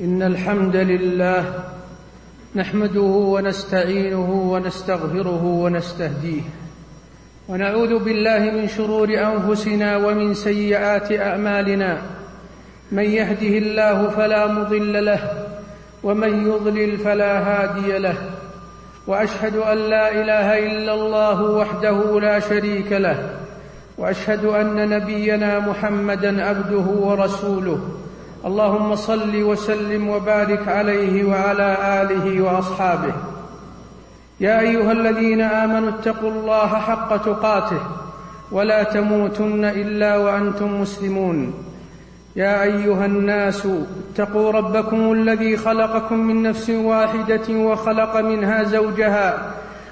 إن الحمد لله نحمده ونستعينه ونستغفره ونستهديه ونعوذ بالله من شرور أنفسنا ومن سيئات أعمالنا من يهده الله فلا مضل له ومن يضلل فلا هادي له وأشهد أن لا إله إلا الله وحده لا شريك له وأشهد أن نبينا محمدا عبده ورسوله اللهم صل وسلم وبارك عليه وعلى آله وأصحابه. يا أيها الذين آمنوا اتقوا الله حق تقاته ولا تموتن إلا وأنتم مسلمون. يا أيها الناس اتقوا ربكم الذي خلقكم من نفس واحدة وخلق منها زوجها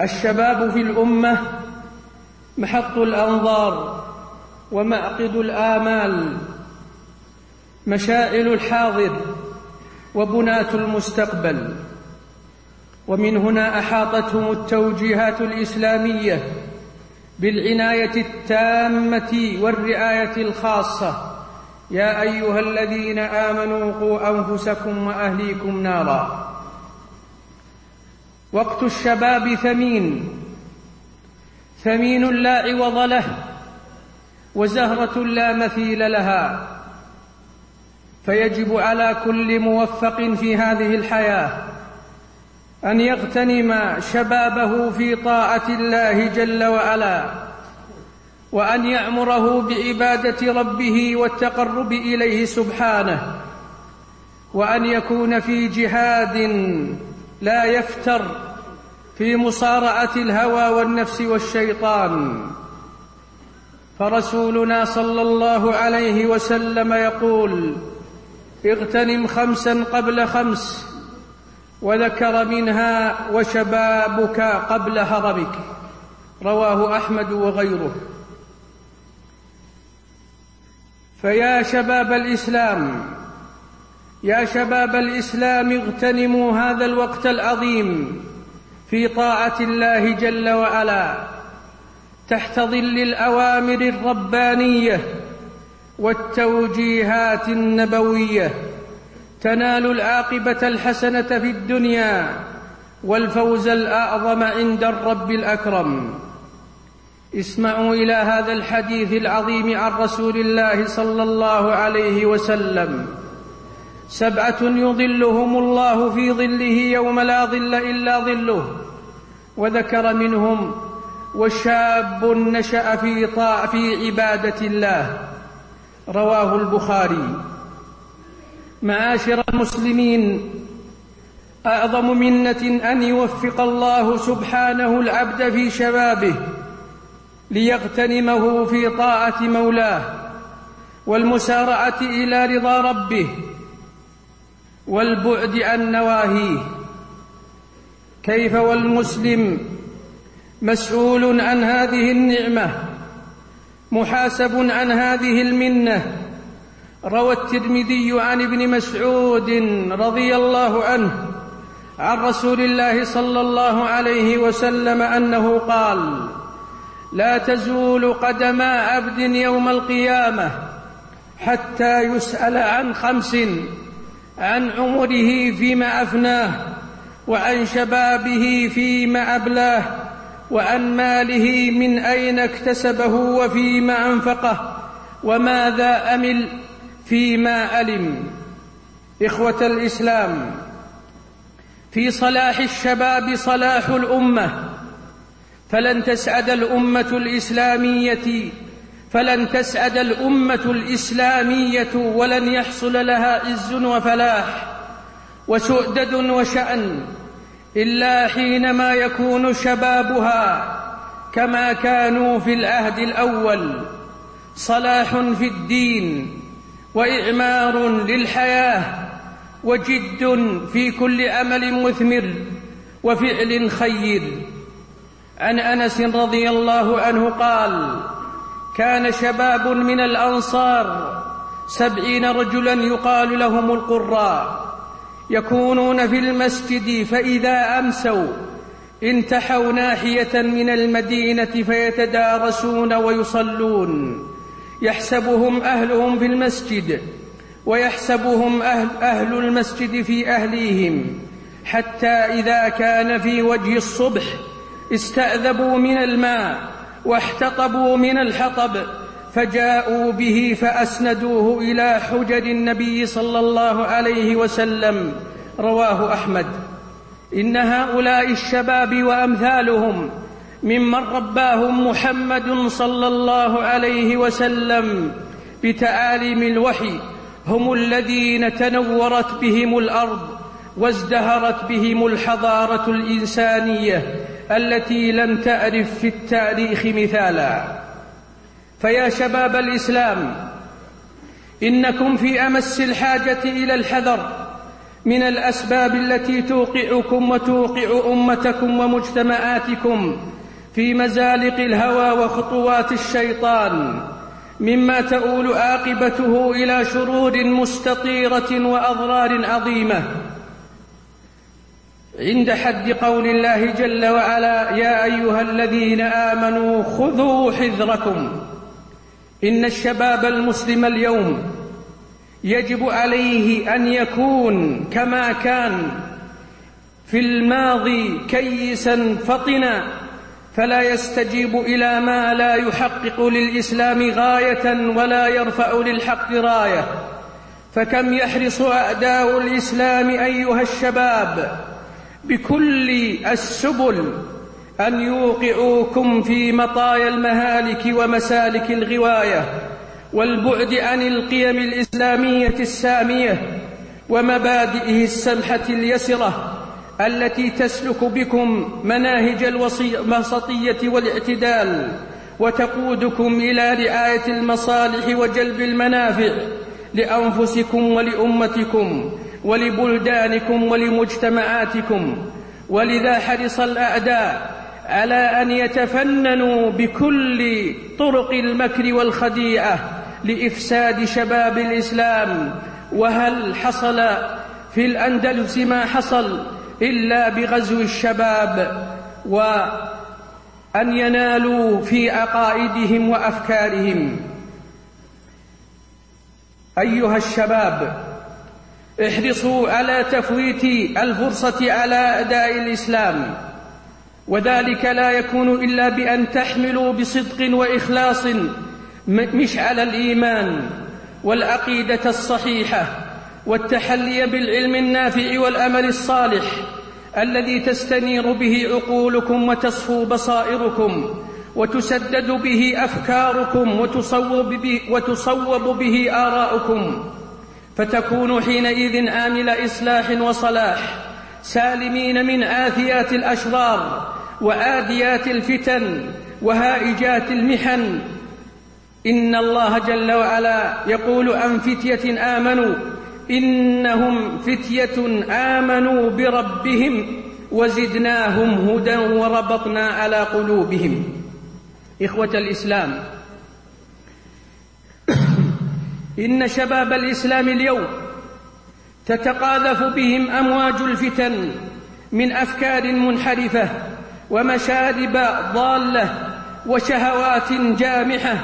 الشباب في الأمة محط الأنظار ومعقد الآمال مشاعل الحاضر وبناه المستقبل. ومن هنا أحاطتهم التوجيهات الإسلامية بالعناية التامة والرعاية الخاصة. يا أيها الذين آمنوا قوا أنفسكم وأهليكم نارا. وقت الشباب ثمين. ثمين لا عوض له وزهرة لا مثيل لها. فيجب على كل موفق في هذه الحياة أن يغتنم شبابه في طاعة الله جل وعلا وأن يعمره بعبادة ربه والتقرب إليه سبحانه وأن يكون في جهاد لا يفتر في مصارعة الهوى والنفس والشيطان. فرسولنا صلى الله عليه وسلم يقول اغتنم خمسا قبل خمس وذكر منها وشبابك قبل هرمك رواه أحمد وغيره. فيا شباب الإسلام يا شباب الإسلام اغتنموا هذا الوقت العظيم في طاعة الله جل وعلا تحت ظل الأوامر الربانية والتوجيهات النبوية تنال العاقبة الحسنة في الدنيا والفوز الأعظم عند الرب الأكرم. اسمعوا إلى هذا الحديث العظيم عن رسول الله صلى الله عليه وسلم. سبعة يظلهم الله في ظله يوم لا ظل إلا ظله. وذكر منهم وشاب نشأ في طاع في عبادة الله. رواه البخاري. معاشر المسلمين أعظم منة أن يوفق الله سبحانه العبد في شبابه ليغتنمه في طاعة مولاه والمسارعة إلى رضا ربه. والبعد عن نواهيه. كيف والمسلم مسؤول عن هذه النعمة؟ محاسب عن هذه المنة. روى الترمذي عن ابن مسعود رضي الله عنه عن رسول الله صلى الله عليه وسلم أنه قال لا تزول قدما عبد يوم القيامة حتى يسأل عن خمس عن عمره فيما أفناه وعن شبابه فيما أبلاه وعن ماله من أين اكتسبه وفيما أنفقه وماذا أمل فيما ألم. إخوة الإسلام في صلاح الشباب صلاح الأمة فلن تسعد الأمة الإسلامية فلن تسعد الأمة الإسلامية ولن يحصل لها عز وفلاح وسؤدد وشأن إلا حينما يكون شبابها كما كانوا في العهد الأول صلاح في الدين وإعمار للحياة وجد في كل أمل مثمر وفعل خير. عن أنس رضي الله عنه قال كان شباب من الأنصار سبعين رجلا يقال لهم القراء يكونون في المسجد فإذا أمسوا انتحوا ناحية من المدينة فيتدارسون ويصلون. يحسبهم أهلهم في المسجد ويحسبهم أهل, أهل المسجد في أهليهم حتى إذا كان في وجه الصبح استأذبوا من الماء واحتطبوا من الحطب فجاءوا به فأسندوه إلى حجر النبي صلى الله عليه وسلم رواه أحمد. إن هؤلاء الشباب وأمثالهم ممن رباهم محمد صلى الله عليه وسلم بتعاليم الوحي هم الذين تنورت بهم الأرض وازدهرت بهم الحضارة الإنسانية التي لم تعرف في التاريخ مثالا. فيا شباب الإسلام إنكم في أمس الحاجة إلى الحذر من الأسباب التي توقعكم وتوقع أمتكم ومجتمعاتكم في مزالق الهوى وخطوات الشيطان مما تؤول عاقبته إلى شرور مستطيرة وأضرار عظيمة. عند حد قول الله جل وعلا يا أيها الذين آمنوا خذوا حذركم. إن الشباب المسلم اليوم يجب عليه أن يكون كما كان في الماضي كيسا فطنا فلا يستجيب إلى ما لا يحقق للإسلام غاية ولا يرفع للحق راية. فكم يحرص أعداء الإسلام أيها الشباب بكل السبل أن يوقعوكم في مطايا المهالك ومسالك الغواية والبعد عن القيم الإسلامية السامية ومبادئه السمحة اليسرة التي تسلك بكم مناهج الوسطيه والاعتدال وتقودكم إلى رعاية المصالح وجلب المنافع لأنفسكم ولأمتكم ولبلدانكم ولمجتمعاتكم ولذا حرص الأعداء على أن يتفننوا بكل طرق المكر والخديعه لإفساد شباب الإسلام. وهل حصل في الأندلس ما حصل إلا بغزو الشباب وأن ينالوا في عقائدهم وأفكارهم. أيها الشباب احرصوا على تفويت الفرصة على أداء الإسلام. وذلك لا يكون إلا بأن تحملوا بصدق وإخلاص مشعل الإيمان والعقيدة الصحيحة والتحلي بالعلم النافع والأمل الصالح الذي تستنير به عقولكم وتصفو بصائركم وتسدد به أفكاركم وتصوب به, وتصوب به اراؤكم فتكونوا حينئذ آمل إصلاح وصلاح سالمين من آثيات الأشرار وآديات الفتن وهائجات المحن. إن الله جل وعلا يقول عن فتية آمنوا؟ إنهم فتية آمنوا بربهم وزدناهم هدى وربطنا على قلوبهم. إخوة الإسلام إن شباب الإسلام اليوم تتقاذف بهم أمواج الفتن من أفكار منحرفة ومشارب ضالة وشهوات جامحة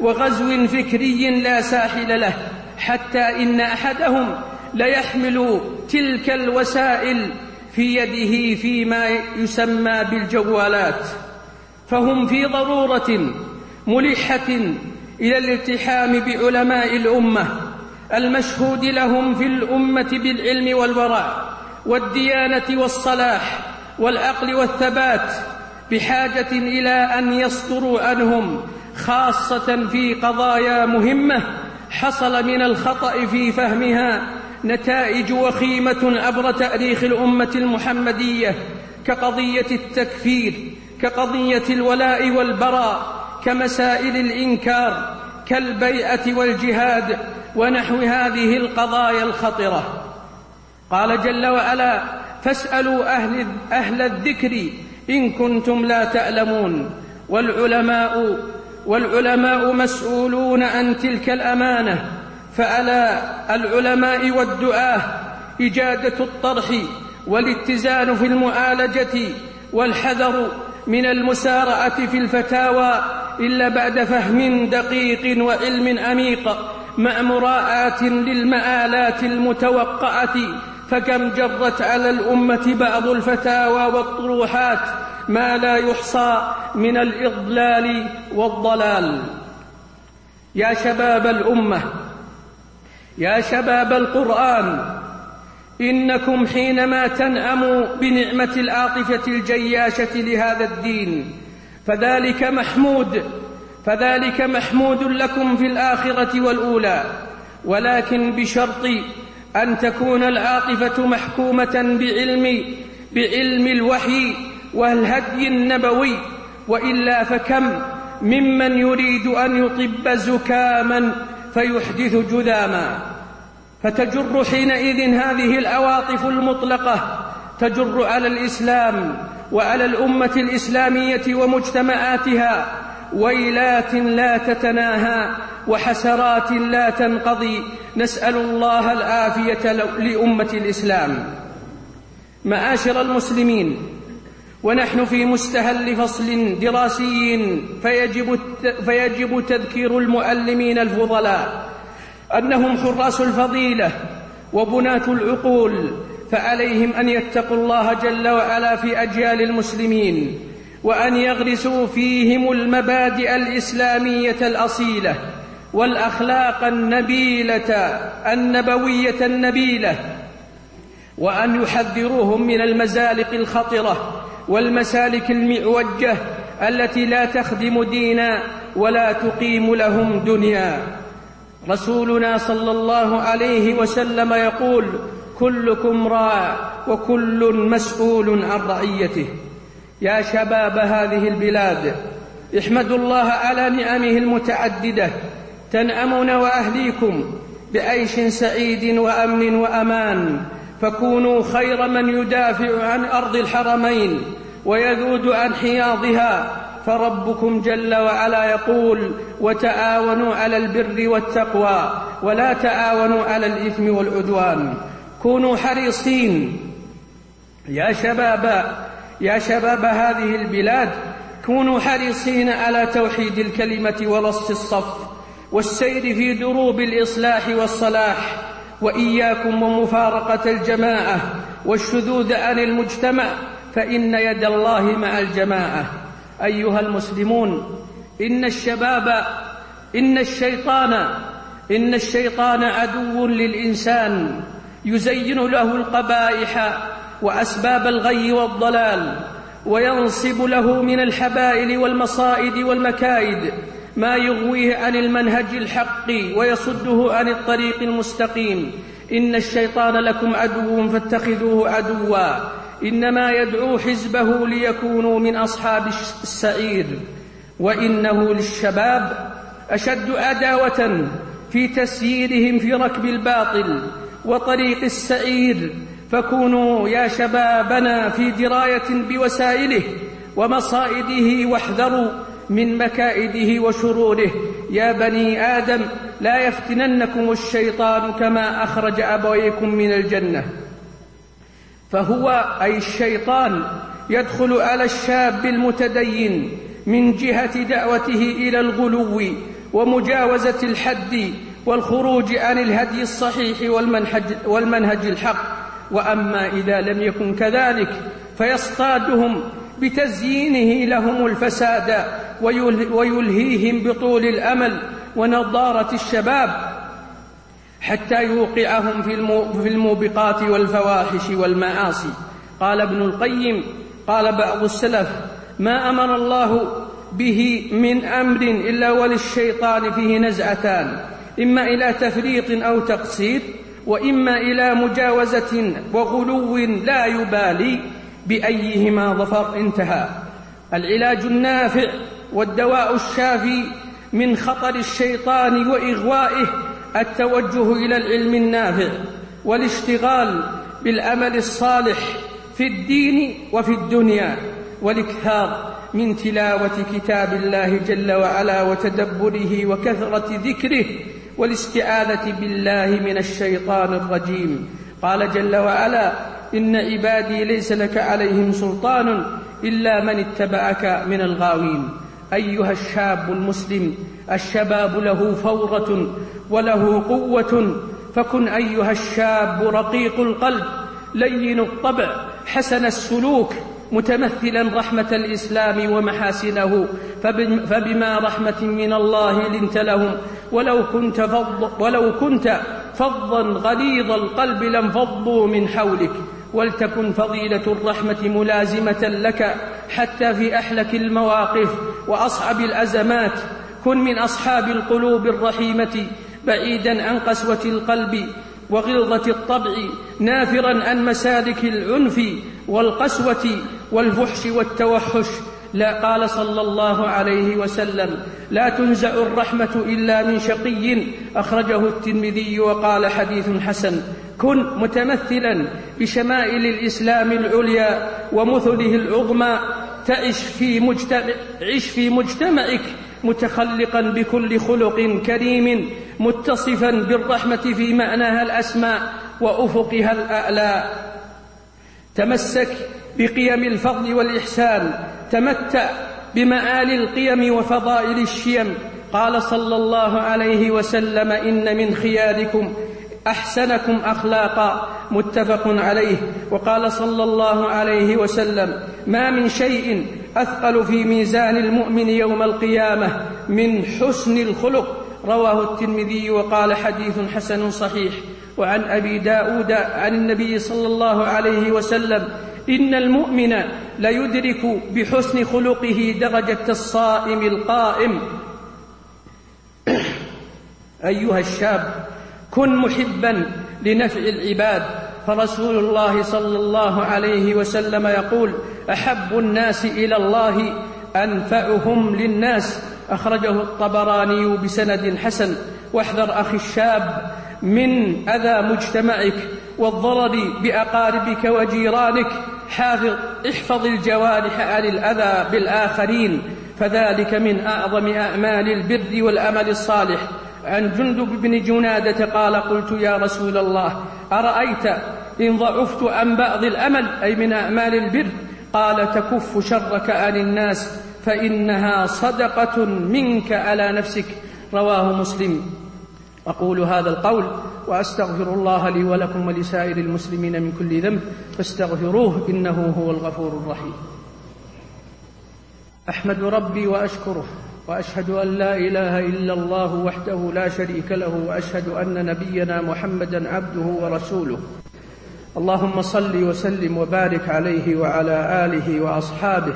وغزو فكري لا ساحل له حتى إن أحدهم ليحمل تلك الوسائل في يده فيما يسمى بالجوالات فهم في ضرورة ملحة إلى الالتحام بعلماء الأمة المشهود لهم في الأمة بالعلم والورع والديانة والصلاح والعقل والثبات بحاجة إلى أن يصدروا عنهم خاصة في قضايا مهمة حصل من الخطأ في فهمها نتائج وخيمة عبر تاريخ الأمة المحمدية كقضية التكفير كقضية الولاء والبراء كمسائل الإنكار كالبيعة والجهاد ونحو هذه القضايا الخطرة. قال جل وعلا فاسألوا أهل, أهل الذكر إن كنتم لا تعلمون والعلماء والعلماء مسؤولون عن تلك الأمانة. فعلى العلماء والدعاة إجادة الطرح والاتزان في المعالجة والحذر من المسارعة في الفتاوى إلا بعد فهم دقيق وعلم عميق مع مراعاة للمآلات المتوقعة فكم جرت على الأمة بعض الفتاوى والطروحات ما لا يحصى من الإضلال والضلال. يا شباب الأمة يا شباب القرآن إنكم حينما تنعموا بنعمة العاطفة الجياشة لهذا الدين فذلك محمود فذلك محمود لكم في الآخرة والأولى. ولكن بشرط أن تكون العاطفة محكومة بعلم بعلم الوحي والهدي النبوي. وإلا فكم ممن يريد أن يطب زكاما فيحدث جذاما. فتجر حينئذ هذه العواطف المطلقة تجر على الإسلام وعلى الأمة الإسلامية ومجتمعاتها ويلات لا تتناهى وحسرات لا تنقضي نسأل الله العافية لأمة الإسلام. معاشر المسلمين ونحن في مستهل فصل دراسي فيجب, فيجب تذكير المؤلمين الفضلاء أنهم حراس الفضيلة وبناة العقول فعليهم أن يتقوا الله جل وعلا في أجيال المسلمين وأن يغرسوا فيهم المبادئ الإسلامية الأصيلة والأخلاق النبيلة النبوية النبيلة وأن يحذروهم من المزالق الخطرة والمسالك المعوجة التي لا تخدم دينا ولا تقيم لهم دنيا. رسولنا صلى الله عليه وسلم يقول كلكم راع وكل مسؤول عن رعيته. يا شباب هذه البلاد احمدوا الله على نعمه المتعددة. تنعمون وأهليكم بعيش سعيد وأمن وأمان. فكونوا خير من يدافع عن أرض الحرمين ويذود عن حياضها. فربكم جل وعلا يقول وتعاونوا على البر والتقوى ولا تعاونوا على الإثم والعدوان. كونوا حريصين. يا شباب يا شباب هذه البلاد كونوا حريصين على توحيد الكلمة ورص الصف والسير في دروب الإصلاح والصلاح وإياكم ومفارقة الجماعة والشذوذ عن المجتمع فإن يد الله مع الجماعة. أيها المسلمون إن الشباب إن الشيطان إن الشيطان عدو للإنسان. يزين له القبائح وأسباب الغي والضلال وينصب له من الحبائل والمصائد والمكايد ما يغويه عن المنهج الحق ويصده عن الطريق المستقيم. إن الشيطان لكم عدو فاتخذوه عدوا. إنما يدعو حزبه ليكونوا من أصحاب السعير. وإنه للشباب أشد عداوة في تسييرهم في ركب الباطل. وطريق السعير فكونوا يا شبابنا في دراية بوسائله ومصائده واحذروا من مكائده وشروره. يا بني آدم لا يفتننكم الشيطان كما أخرج أبويكم من الجنة. فهو أي الشيطان يدخل على الشاب المتدين من جهة دعوته إلى الغلو ومجاوزة الحد والخروج عن الهدي الصحيح والمنهج, والمنهج الحق. وأما إذا لم يكن كذلك فيصطادهم بتزيينه لهم الفساد ويلهيهم بطول الأمل ونضارة الشباب حتى يوقعهم في الموبقات والفواحش والمعاصي قال ابن القيم قال بعض السلف ما أمر الله به من أمر إلا وللشيطان فيه نزعتان. إما إلى تفريط أو تقصير وإما إلى مجاوزة وغلو لا يبالي بأيهما ظفر انتهى. العلاج النافع والدواء الشافي من خطر الشيطان وإغوائه التوجه إلى العلم النافع والاشتغال بالأمل الصالح في الدين وفي الدنيا والإكثار من تلاوة كتاب الله جل وعلا وتدبره وكثرة ذكره والاستعاذة بالله من الشيطان الرجيم. قال جل وعلا إن عبادي ليس لك عليهم سلطان إلا من اتبعك من الغاوين. أيها الشاب المسلم الشباب له فورة وله قوة. فكن أيها الشاب رقيق القلب لين الطبع حسن السلوك متمثلا رحمة الإسلام ومحاسنه. فبما رحمة من الله لنت لهم. ولو كنت فض ولو كنت فظا غليظ القلب لانفضوا من حولك ولتكن فضيلة الرحمة ملازمة لك حتى في أحلك المواقف وأصعب الأزمات. كن من أصحاب القلوب الرحيمة بعيدا عن قسوة القلب وغلظة الطبع نافرا عن مسالك العنف والقسوة والفحش والتوحش. لا قال صلى الله عليه وسلم لا تنزع الرحمة إلا من شقي. أخرجه الترمذي وقال حديث حسن. كن متمثلا بشمائل الإسلام العليا ومثله العظمى. تعش في مجتمع عش في مجتمعك متخلقا بكل خلق كريم متصفا بالرحمة في معناها الأسماء وأفقها الأعلى. تمسك بقيم الفضل والإحسان. تمتع بمآل القيم وفضائل الشيم. قال صلى الله عليه وسلم إن من خياركم أحسنكم أخلاقا. متفق عليه. وقال صلى الله عليه وسلم ما من شيء أثقل في ميزان المؤمن يوم القيامة من حسن الخلق. رواه الترمذي وقال حديث حسن صحيح. وعن أبي داود عن النبي صلى الله عليه وسلم إن المؤمن ليدرك بحسن خلقه درجة الصائم القائم. أيها الشاب كن محبا لنفع العباد. فرسول الله صلى الله عليه وسلم يقول أحب الناس إلى الله أنفعهم للناس. أخرجه الطبراني بسند حسن. واحذر أخي الشاب من أذى مجتمعك والضرر بأقاربك وجيرانك حافظ احفظ الجوارح عن الأذى بالآخرين فذلك من أعظم أعمال البر والأمل الصالح. عن جندب بن جنادة قال قلت يا رسول الله أرأيت إن ضعفت عن بعض الأمل أي من أعمال البر؟ قال تكف شرك عن الناس فإنها صدقة منك على نفسك. رواه مسلم. أقول هذا القول وأستغفر الله لي ولكم ولسائر المسلمين من كل ذنب فاستغفروه إنه هو الغفور الرحيم. أحمد ربي وأشكره وأشهد أن لا إله إلا الله وحده لا شريك له وأشهد أن نبينا محمدا عبده ورسوله. اللهم صل وسلم وبارك عليه وعلى آله وأصحابه.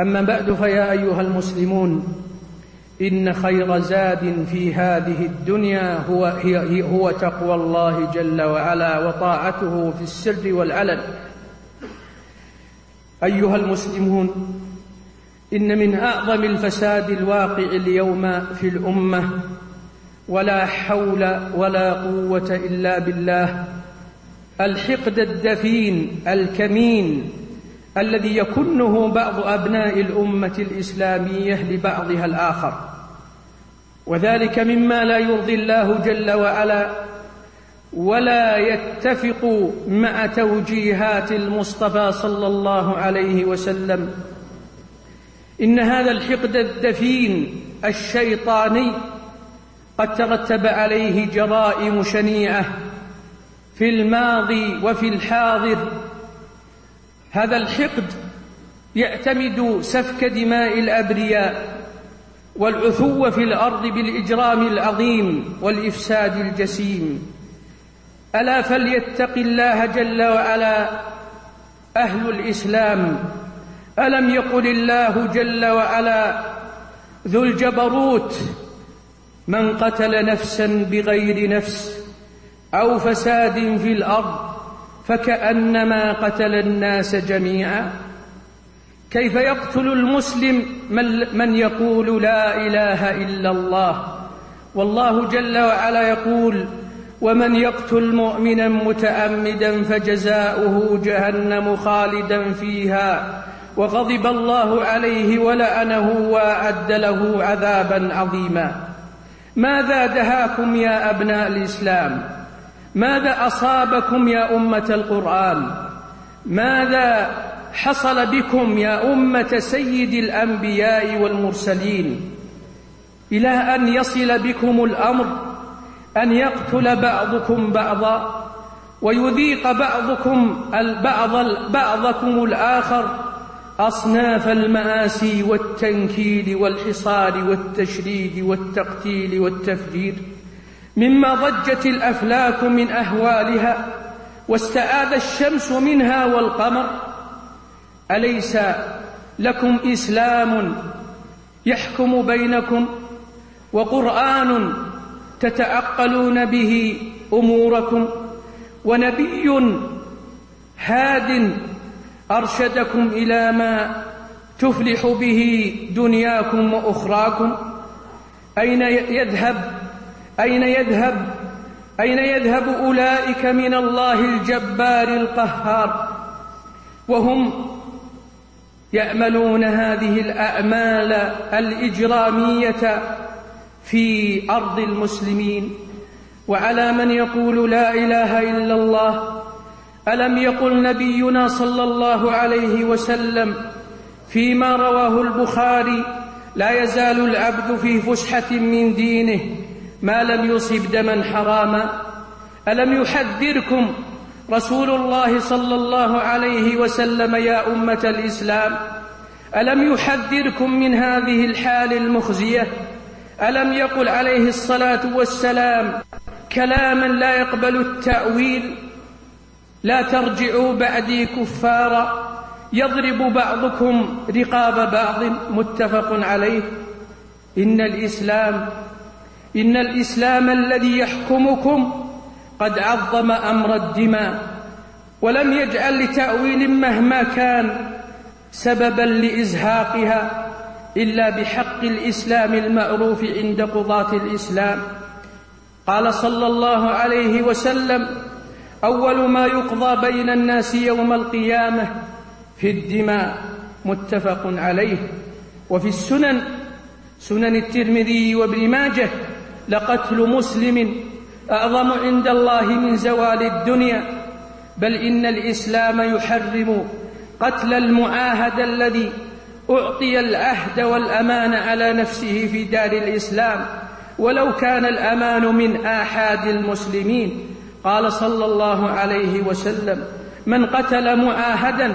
أما بعد فيا أيها المسلمون إن خير زاد في هذه الدنيا هو, هي هو تقوى الله جل وعلا وطاعته في السر والعلن. أيها المسلمون إن من أعظم الفساد الواقع اليوم في الأمة ولا حول ولا قوة إلا بالله الحقد الدفين الكمين الذي يكنه بعض أبناء الأمة الإسلامية لبعضها الآخر. وذلك مما لا يرضي الله جل وعلا ولا يتفق مع توجيهات المصطفى صلى الله عليه وسلم. إن هذا الحقد الدفين الشيطاني قد ترتب عليه جرائم شنيعة في الماضي وفي الحاضر هذا الحقد يعتمد سفك دماء الأبرياء والعثو في الأرض بالإجرام العظيم والإفساد الجسيم. ألا فليتق الله جل وعلا أهل الإسلام؟ ألم يقل الله جل وعلا ذو الجبروت من قتل نفسا بغير نفس أو فساد في الأرض فكأنما قتل الناس جميعا. كيف يقتل المسلم من, يقول لا إله إلا الله؟ والله جل وعلا يقول ومن يقتل مؤمنا متأمدا فجزاؤه جهنم خالدا فيها وغضب الله عليه ولعنه وأعد له عذابا عظيما. ماذا دهاكم يا أبناء الإسلام؟ ماذا أصابكم يا أمة القرآن؟ ماذا حصل بكم يا أمة سيد الأنبياء والمرسلين؟ إلى أن يصل بكم الأمر أن يقتل بعضكم بعضا ويذيق بعضكم البعض بعضكم الآخر أصناف المآسي والتنكيل والحصار والتشريد والتقتيل والتفجير. مما ضجت الأفلاك من أهوالها واستعاذ الشمس منها والقمر. أليس لكم إسلام يحكم بينكم وقرآن تتعقلون به أموركم ونبي هاد أرشدكم إلى ما تفلح به دنياكم وأخراكم؟ أين يذهب أين يذهب؟ أين يذهب أولئك من الله الجبار القهار؟ وهم يأملون هذه الأعمال الإجرامية في أرض المسلمين. وعلى من يقول لا إله إلا الله؟ ألم يقل نبينا صلى الله عليه وسلم فيما رواه البخاري لا يزال العبد في فسحة من دينه ما لم يصب دما حراما. ألم يحذركم رسول الله صلى الله عليه وسلم يا أمة الإسلام؟ ألم يحذركم من هذه الحال المخزية؟ ألم يقل عليه الصلاة والسلام كلاما لا يقبل التأويل؟ لا ترجعوا بعدي كفارا. يضرب بعضكم رقاب بعض. متفق عليه. إن الإسلام إن الإسلام الذي يحكمكم قد عظم أمر الدماء ولم يجعل لتأويل مهما كان سببا لإزهاقها إلا بحق الإسلام المعروف عند قضاة الإسلام. قال صلى الله عليه وسلم أول ما يقضى بين الناس يوم القيامة في الدماء متفق عليه. وفي السنن سنن الترمذي وابن ماجه لقتل مسلم أعظم عند الله من زوال الدنيا بل إن الإسلام يحرم قتل المعاهد الذي أعطي العهد والأمان على نفسه في دار الإسلام ولو كان الأمان من آحاد المسلمين. قال صلى الله عليه وسلم من قتل معاهدا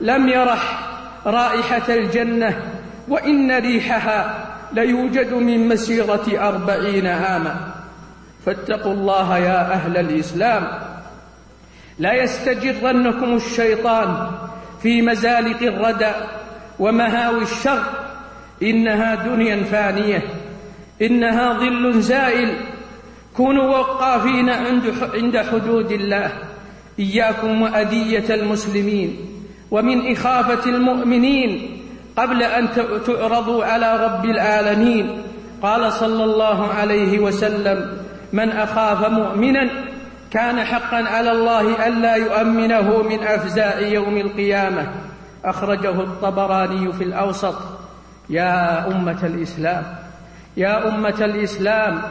لم يرح رائحة الجنة وإن ريحها ليوجد من مسيرة أربعين عاما فاتقوا الله يا أهل الإسلام. لا يستجرنكم الشيطان في مزالق الردى ومهاوي الشر. إنها دنيا فانية. إنها ظل زائل. كونوا وقافين عند حدود الله. إياكم وأذية المسلمين. ومن إخافة المؤمنين. قبل أن تعرضوا على رب العالمين. قال صلى الله عليه وسلم من أخاف مؤمنا كان حقا على الله ألا يؤمنه من أفزاء يوم القيامة. أخرجه الطبراني في الأوسط. يا أمة الإسلام يا أمة الإسلام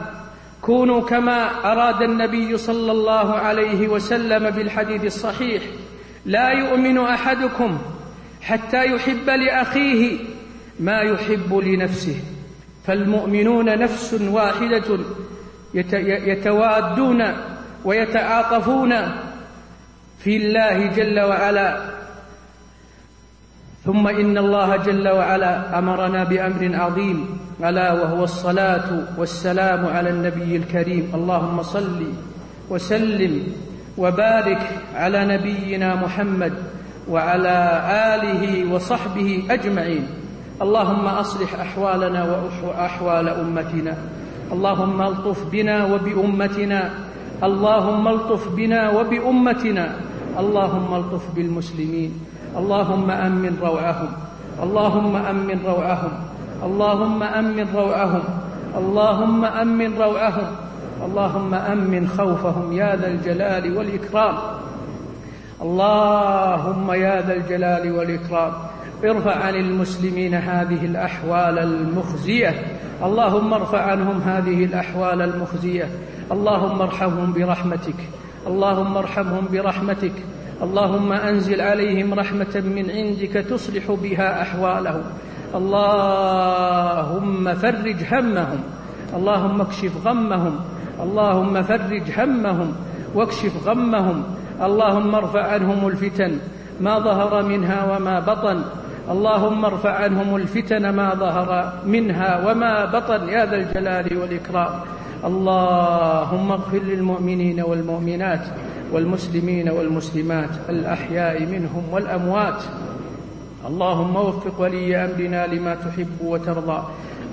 كونوا كما أراد النبي صلى الله عليه وسلم بالحديث الصحيح لا يؤمن أحدكم حتى يحب لأخيه ما يحب لنفسه. فالمؤمنون نفس واحدة يتوادون ويتعاطفون في الله جل وعلا. ثم إن الله جل وعلا أمرنا بأمر عظيم. ألا وهو الصلاة والسلام على النبي الكريم. اللهم صل وسلم وبارك على نبينا محمد وعلى آله وصحبه أجمعين. اللهم أصلح أحوالنا وأحوال أمتنا. اللهم ألطف بنا وبأمتنا. اللهم ألطف بنا وبأمتنا. اللهم ألطف بالمسلمين. اللهم أمن روعهم. اللهم أمن روعهم. اللهم أمن روعهم. اللهم أمن روعهم. اللهم أمن خوفهم يا ذا الجلال والإكرام. اللهم يا ذا الجلال والإكرام ارفع عن المسلمين هذه الأحوال المخزية. اللهم ارفع عنهم هذه الأحوال المخزية. اللهم ارحمهم برحمتك. اللهم ارحمهم برحمتك. اللهم أنزل عليهم رحمة من عندك تصلح بها أحوالهم. اللهم فرج همهم. اللهم اكشف غمهم. اللهم فرج همهم. واكشف غمهم. اللهم ارفع عنهم الفتن ما ظهر منها وما بطن. اللهم ارفع عنهم الفتن ما ظهر منها وما بطن. يا ذا الجلال والإكرام. اللهم اغفر للمؤمنين والمؤمنات والمسلمين والمسلمات الأحياء منهم والأموات. اللهم وفق ولي أمرنا لما تحب وترضى.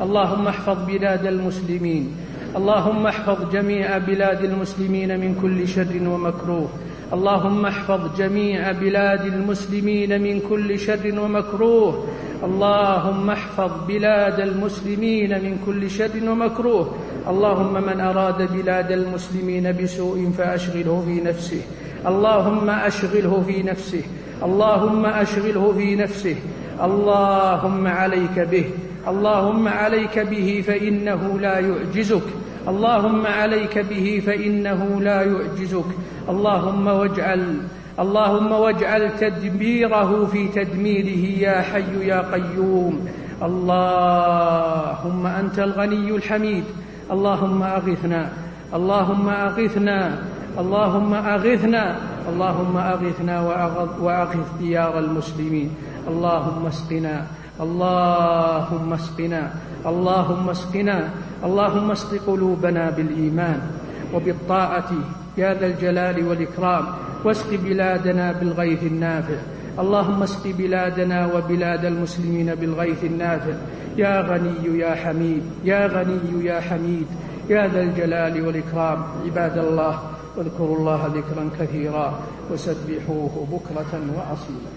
اللهم احفظ بلاد المسلمين. اللهم احفظ جميع بلاد المسلمين من كل شر ومكروه. اللهم احفظ جميع بلاد المسلمين من كل شر ومكروه. اللهم احفظ بلاد المسلمين من كل شر ومكروه. اللهم من أراد بلاد المسلمين بسوء فأشغله في نفسه. اللهم أشغله في نفسه. اللهم أشغله في نفسه. اللهم عليك به. اللهم عليك به فإنه لا يعجزك. اللهم عليك به فإنه لا يعجزك. اللهم واجعل اللهم واجعل تدبيره في تدميره يا حي يا قيوم. اللهم أنت الغني الحميد. اللهم أغثنا. اللهم أغثنا. اللهم أغثنا. اللهم أغثنا وأغث ديار المسلمين. اللهم اسقنا اللهم اسقنا اللهم اسقنا اللهم اسق قلوبنا بالإيمان وبالطاعة يا ذا الجلال والإكرام واسق بلادنا بالغيث النافع. اللهم اسق بلادنا وبلاد المسلمين بالغيث النافع. يا غني يا حميد يا غني يا حميد يا ذا الجلال والإكرام. عباد الله واذكروا الله ذكرا كثيرا وسبحوه بكرة وأصيلا.